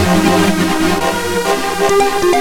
MUZIEK